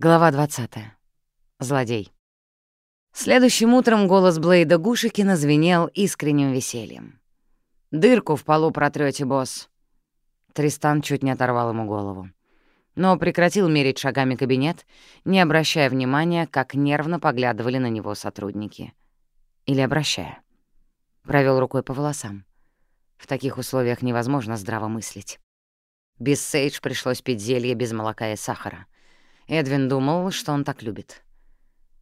Глава 20. Злодей. Следующим утром голос Блейда Гушикина звенел искренним весельем. «Дырку в полу протрёте, босс!» Тристан чуть не оторвал ему голову. Но прекратил мерить шагами кабинет, не обращая внимания, как нервно поглядывали на него сотрудники. Или обращая. Провел рукой по волосам. В таких условиях невозможно здраво мыслить. Без Сейдж пришлось пить зелье без молока и сахара — Эдвин думал, что он так любит.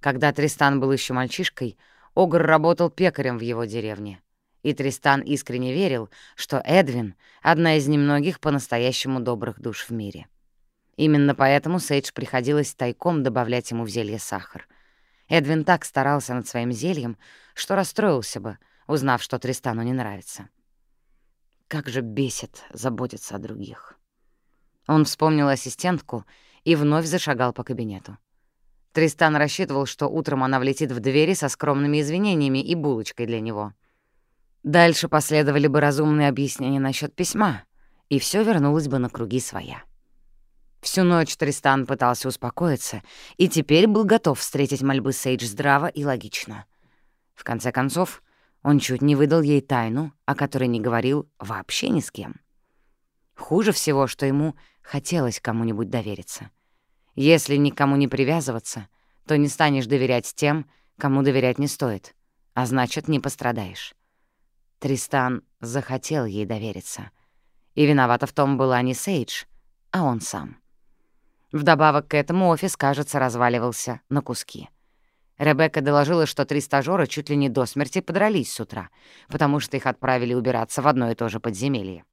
Когда Тристан был еще мальчишкой, Огр работал пекарем в его деревне. И Тристан искренне верил, что Эдвин — одна из немногих по-настоящему добрых душ в мире. Именно поэтому Сейдж приходилось тайком добавлять ему в зелье сахар. Эдвин так старался над своим зельем, что расстроился бы, узнав, что Тристану не нравится. Как же бесит заботиться о других. Он вспомнил ассистентку — и вновь зашагал по кабинету. Тристан рассчитывал, что утром она влетит в двери со скромными извинениями и булочкой для него. Дальше последовали бы разумные объяснения насчет письма, и все вернулось бы на круги своя. Всю ночь Тристан пытался успокоиться и теперь был готов встретить мольбы Сейдж здраво и логично. В конце концов, он чуть не выдал ей тайну, о которой не говорил вообще ни с кем. Хуже всего, что ему хотелось кому-нибудь довериться. Если никому не привязываться, то не станешь доверять тем, кому доверять не стоит, а значит, не пострадаешь. Тристан захотел ей довериться. И виновата в том была не Сейдж, а он сам. Вдобавок к этому офис, кажется, разваливался на куски. Ребекка доложила, что три стажёра чуть ли не до смерти подрались с утра, потому что их отправили убираться в одно и то же подземелье.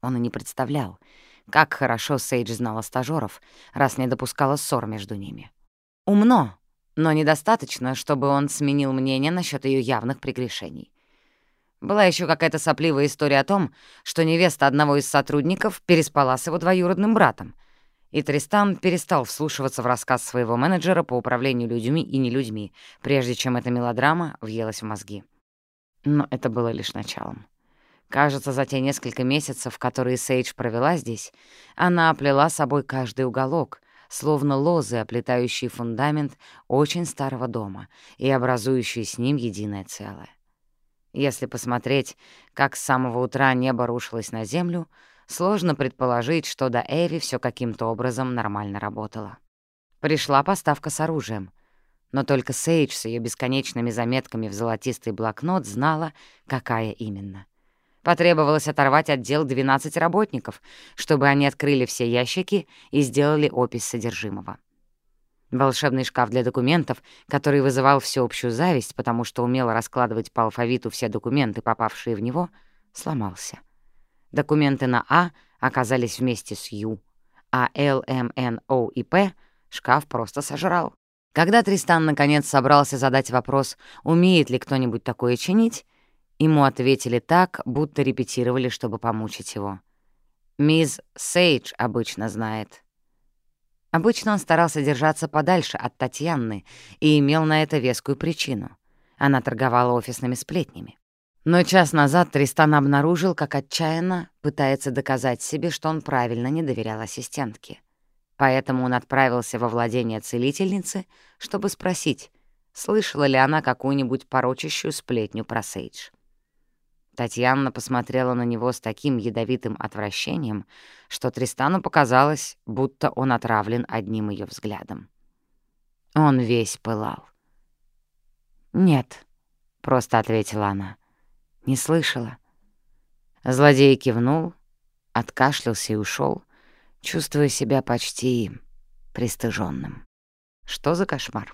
Он и не представлял, как хорошо Сейдж знала стажёров, раз не допускала ссор между ними. Умно, но недостаточно, чтобы он сменил мнение насчет ее явных прегрешений. Была еще какая-то сопливая история о том, что невеста одного из сотрудников переспала с его двоюродным братом, и Тристан перестал вслушиваться в рассказ своего менеджера по управлению людьми и не людьми, прежде чем эта мелодрама въелась в мозги. Но это было лишь началом. Кажется, за те несколько месяцев, которые Сейдж провела здесь, она оплела собой каждый уголок, словно лозы, оплетающие фундамент очень старого дома и образующие с ним единое целое. Если посмотреть, как с самого утра небо рушилось на землю, сложно предположить, что до Эви все каким-то образом нормально работало. Пришла поставка с оружием, но только Сейдж с ее бесконечными заметками в золотистый блокнот знала, какая именно — Потребовалось оторвать отдел 12 работников, чтобы они открыли все ящики и сделали опись содержимого. Волшебный шкаф для документов, который вызывал всеобщую зависть, потому что умел раскладывать по алфавиту все документы, попавшие в него, сломался. Документы на А оказались вместе с Ю, а Л, М, Н, О и П шкаф просто сожрал. Когда Тристан наконец собрался задать вопрос, умеет ли кто-нибудь такое чинить, Ему ответили так, будто репетировали, чтобы помучить его. «Мисс Сейдж обычно знает». Обычно он старался держаться подальше от Татьяны и имел на это вескую причину. Она торговала офисными сплетнями. Но час назад Тристан обнаружил, как отчаянно пытается доказать себе, что он правильно не доверял ассистентке. Поэтому он отправился во владение целительницы, чтобы спросить, слышала ли она какую-нибудь порочащую сплетню про Сейдж. Татьяна посмотрела на него с таким ядовитым отвращением, что Тристану показалось, будто он отравлен одним ее взглядом. Он весь пылал. «Нет», — просто ответила она, — «не слышала». Злодей кивнул, откашлялся и ушел, чувствуя себя почти пристыженным. Что за кошмар?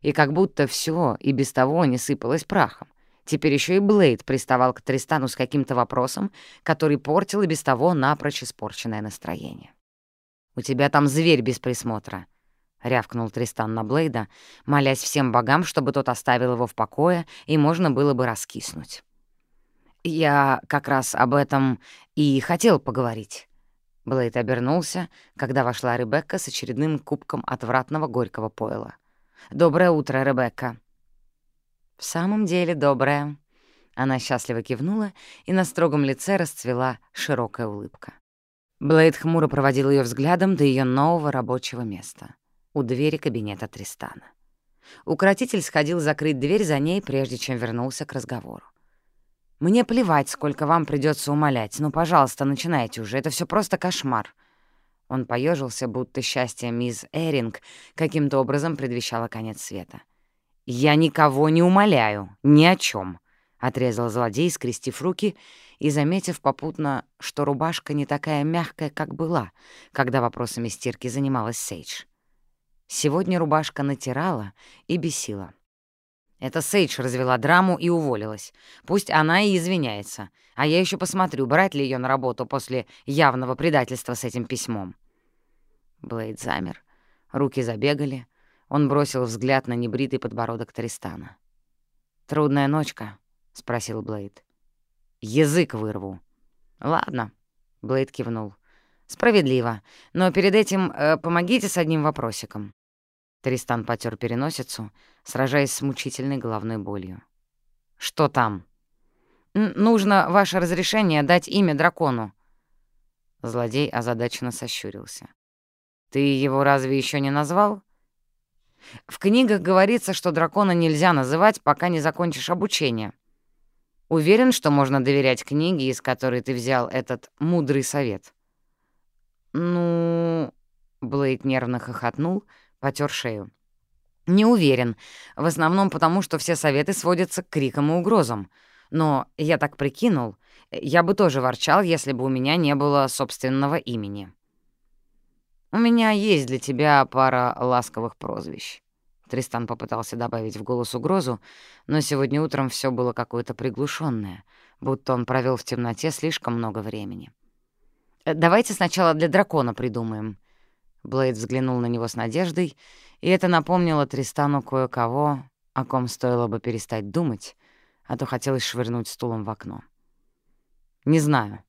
И как будто все и без того не сыпалось прахом. Теперь еще и Блейд приставал к Тристану с каким-то вопросом, который портил и без того напрочь испорченное настроение. «У тебя там зверь без присмотра», — рявкнул Тристан на Блейда, молясь всем богам, чтобы тот оставил его в покое, и можно было бы раскиснуть. «Я как раз об этом и хотел поговорить». Блейд обернулся, когда вошла Ребекка с очередным кубком отвратного горького пойла. «Доброе утро, Ребекка», «В самом деле добрая». Она счастливо кивнула, и на строгом лице расцвела широкая улыбка. Блейд хмуро проводил ее взглядом до ее нового рабочего места. у двери кабинета Тристана. Укротитель сходил закрыть дверь за ней, прежде чем вернулся к разговору. «Мне плевать, сколько вам придется умолять, но, пожалуйста, начинайте уже, это все просто кошмар». Он поежился, будто счастье мисс Эринг каким-то образом предвещало конец света. «Я никого не умоляю, ни о чем, отрезал злодей, скрестив руки и заметив попутно, что рубашка не такая мягкая, как была, когда вопросами стирки занималась Сейдж. Сегодня рубашка натирала и бесила. Это Сейдж развела драму и уволилась. Пусть она и извиняется, а я еще посмотрю, брать ли ее на работу после явного предательства с этим письмом. Блейд замер, руки забегали. Он бросил взгляд на небритый подбородок Тристана. «Трудная ночка», — спросил Блейд. «Язык вырву». «Ладно», — Блейд кивнул. «Справедливо. Но перед этим э, помогите с одним вопросиком». Тристан потер переносицу, сражаясь с мучительной головной болью. «Что там?» «Нужно ваше разрешение дать имя дракону». Злодей озадаченно сощурился. «Ты его разве еще не назвал?» «В книгах говорится, что дракона нельзя называть, пока не закончишь обучение. Уверен, что можно доверять книге, из которой ты взял этот мудрый совет». «Ну...» — Блейд нервно хохотнул, потер шею. «Не уверен. В основном потому, что все советы сводятся к крикам и угрозам. Но я так прикинул, я бы тоже ворчал, если бы у меня не было собственного имени». «У меня есть для тебя пара ласковых прозвищ». Тристан попытался добавить в голос угрозу, но сегодня утром все было какое-то приглушенное, будто он провел в темноте слишком много времени. «Э, «Давайте сначала для дракона придумаем», Блейд взглянул на него с надеждой, и это напомнило Тристану кое-кого, о ком стоило бы перестать думать, а то хотелось швырнуть стулом в окно. «Не знаю».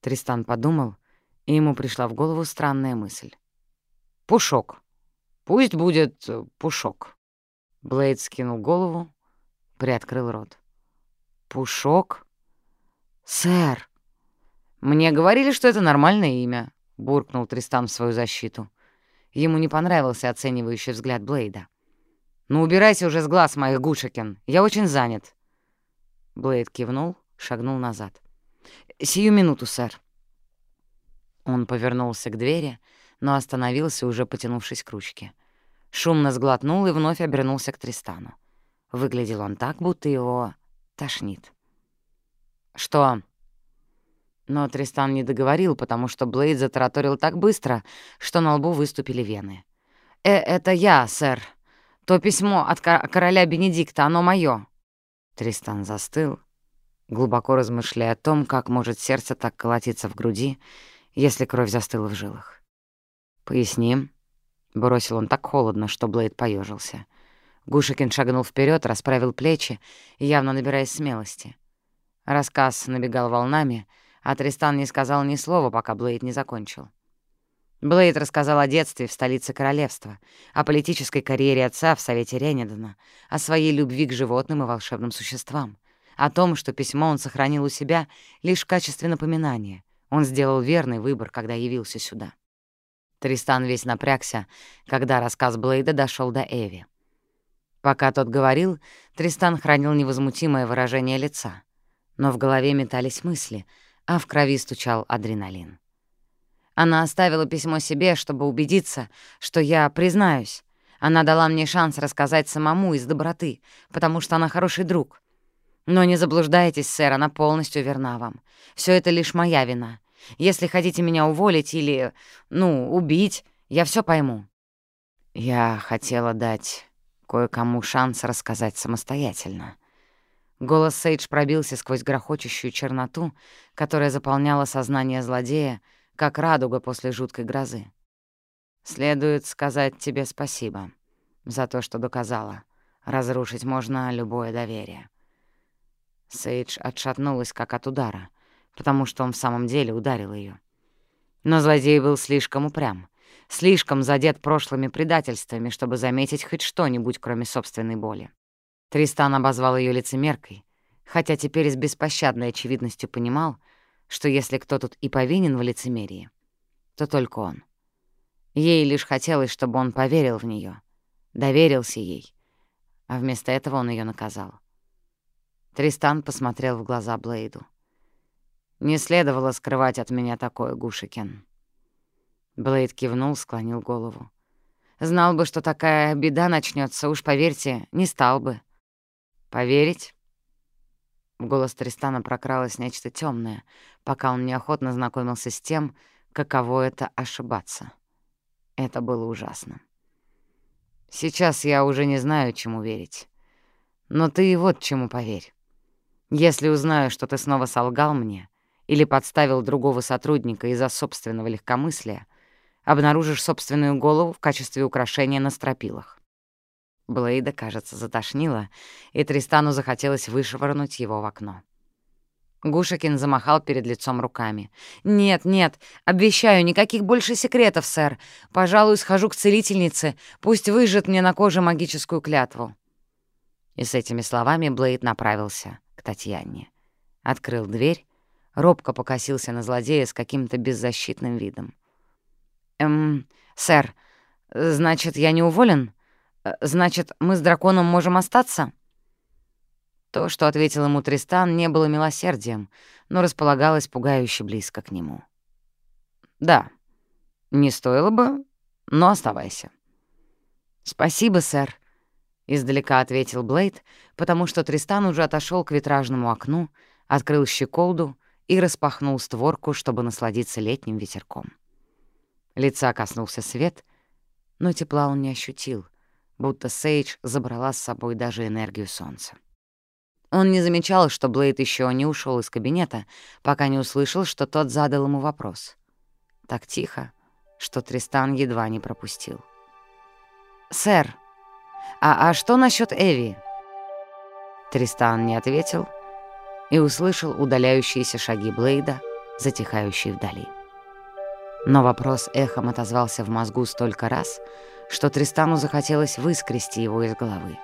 Тристан подумал, и ему пришла в голову странная мысль. «Пушок. Пусть будет э, Пушок». Блейд скинул голову, приоткрыл рот. «Пушок? Сэр!» «Мне говорили, что это нормальное имя», — буркнул Тристан в свою защиту. Ему не понравился оценивающий взгляд Блейда. «Ну, убирайся уже с глаз моих, Гушекин. Я очень занят». Блейд кивнул, шагнул назад. «Сию минуту, сэр». Он повернулся к двери, но остановился, уже потянувшись к ручке. Шумно сглотнул и вновь обернулся к Тристану. Выглядел он так, будто его тошнит. «Что?» Но Тристан не договорил, потому что Блейд затараторил так быстро, что на лбу выступили вены. «Э, это я, сэр. То письмо от короля Бенедикта, оно моё». Тристан застыл, глубоко размышляя о том, как может сердце так колотиться в груди, если кровь застыла в жилах. «Поясни», — бросил он так холодно, что Блейд поежился. Гушекин шагнул вперед, расправил плечи, явно набираясь смелости. Рассказ набегал волнами — а Тристан не сказал ни слова, пока Блейд не закончил. Блейд рассказал о детстве в столице королевства, о политической карьере отца в Совете Ренедана, о своей любви к животным и волшебным существам, о том, что письмо он сохранил у себя лишь в качестве напоминания. Он сделал верный выбор, когда явился сюда. Тристан весь напрягся, когда рассказ Блейда дошел до Эви. Пока тот говорил, Тристан хранил невозмутимое выражение лица, но в голове метались мысли — а в крови стучал адреналин. Она оставила письмо себе, чтобы убедиться, что я признаюсь. Она дала мне шанс рассказать самому из доброты, потому что она хороший друг. Но не заблуждайтесь, сэр, она полностью верна вам. Все это лишь моя вина. Если хотите меня уволить или, ну, убить, я все пойму. Я хотела дать кое-кому шанс рассказать самостоятельно. Голос Сейдж пробился сквозь грохочущую черноту, которая заполняла сознание злодея, как радуга после жуткой грозы. «Следует сказать тебе спасибо за то, что доказала. Разрушить можно любое доверие». Сейдж отшатнулась, как от удара, потому что он в самом деле ударил ее. Но злодей был слишком упрям, слишком задет прошлыми предательствами, чтобы заметить хоть что-нибудь, кроме собственной боли. Тристан обозвал ее лицемеркой, хотя теперь с беспощадной очевидностью понимал, что если кто тут и повинен в лицемерии, то только он. Ей лишь хотелось, чтобы он поверил в нее, доверился ей, а вместо этого он ее наказал. Тристан посмотрел в глаза Блейду. «Не следовало скрывать от меня такое, Гушикен». Блейд кивнул, склонил голову. «Знал бы, что такая беда начнется, уж поверьте, не стал бы». «Поверить?» В голос Тристана прокралось нечто темное, пока он неохотно знакомился с тем, каково это ошибаться. Это было ужасно. Сейчас я уже не знаю, чему верить. Но ты вот чему поверь. Если узнаю, что ты снова солгал мне или подставил другого сотрудника из-за собственного легкомыслия, обнаружишь собственную голову в качестве украшения на стропилах. Блейда, кажется, затошнило, и Тристану захотелось вышвырнуть его в окно. Гушекин замахал перед лицом руками. «Нет, нет, обещаю, никаких больше секретов, сэр. Пожалуй, схожу к целительнице, пусть выжжет мне на коже магическую клятву». И с этими словами Блейд направился Татьяне. Открыл дверь, робко покосился на злодея с каким-то беззащитным видом. «Эм, сэр, значит, я не уволен? Значит, мы с драконом можем остаться?» То, что ответил ему Тристан, не было милосердием, но располагалось пугающе близко к нему. «Да, не стоило бы, но оставайся». «Спасибо, сэр», — издалека ответил Блейд, потому что Тристан уже отошел к витражному окну, открыл щеколду и распахнул створку, чтобы насладиться летним ветерком. Лица коснулся свет, но тепла он не ощутил, будто Сейдж забрала с собой даже энергию солнца. Он не замечал, что Блейд еще не ушел из кабинета, пока не услышал, что тот задал ему вопрос. Так тихо, что Тристан едва не пропустил. «Сэр», «А, а что насчет Эви?» Тристан не ответил и услышал удаляющиеся шаги Блейда, затихающие вдали. Но вопрос эхом отозвался в мозгу столько раз, что Тристану захотелось выскрести его из головы.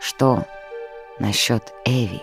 «Что насчет Эви?»